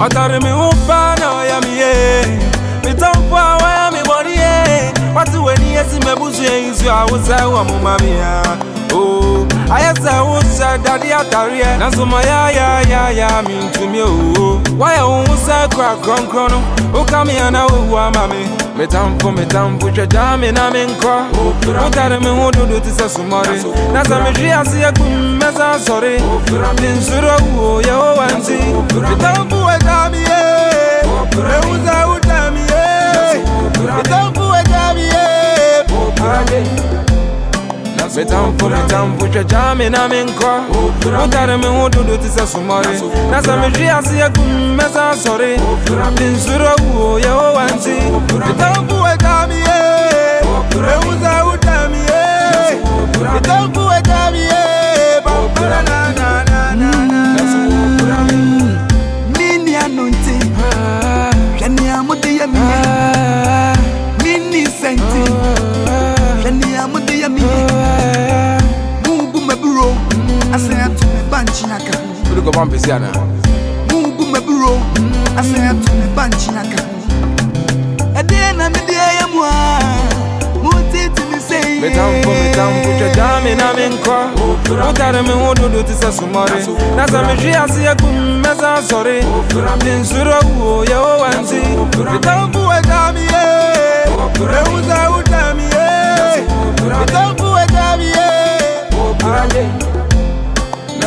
watarimiupana wayamiye mitompa wayamibonie watiweniye simebuzwe izi awuzawa mumamia ayezawusa dadi atariye nasoma yayayaya mintumi owuwo waya owusa kra kronkronu ukamiana owuwa mami mitamfu mitamfu twedami na minkɔ wotare mi ho dodo ti sɛ somɔre na sɛ metwe aseyɛ kum mɛsa sɔre ti nsuro owuo yɛwowa oh, nti mitamfu mitamfuna tamfucha chami na minkwa utari mihududu tisa sumori nasa mishiyasi yekumesa sori tinsuro uwo yewowanzi mitamfuwa chamiye eh. euza utamiye mitamfu eh. go one pisiana. Mungu meburo, asaya tumebanchi naka. Adena media ya mwa, muti tumisei. Metampo, metampo, chadami na minkwa. Utare mi wododo tisa sumari. Nasa mishia siya kumeza sorry. Minsuro uo ya owanzi. Metampo, adami ya.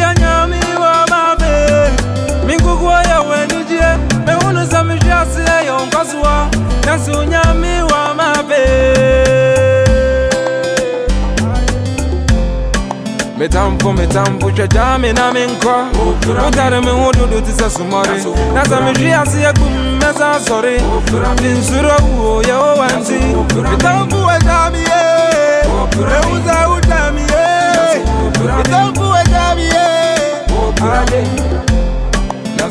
ya nyami wa mabe minguguo ya wenujie mehunuza mijasi eyongozuwa nansu nyami wa mabe metampo metampo twajame na menkɔ wotare me ho dodo te sɛ ya kummeza sɛ mehwe ase ya mɛsa sɔre mensuro wuo yɛwowa nti metampo wagyameye ɛwu sɛ wodamiye metampo